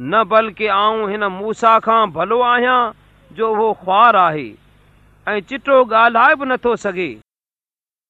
نه بلڪه آئون هن موسيٰ کان ڀلو آهيان جو اهو خوار آهي. ۽ چٽو ڳالهائي به نٿو سگهي.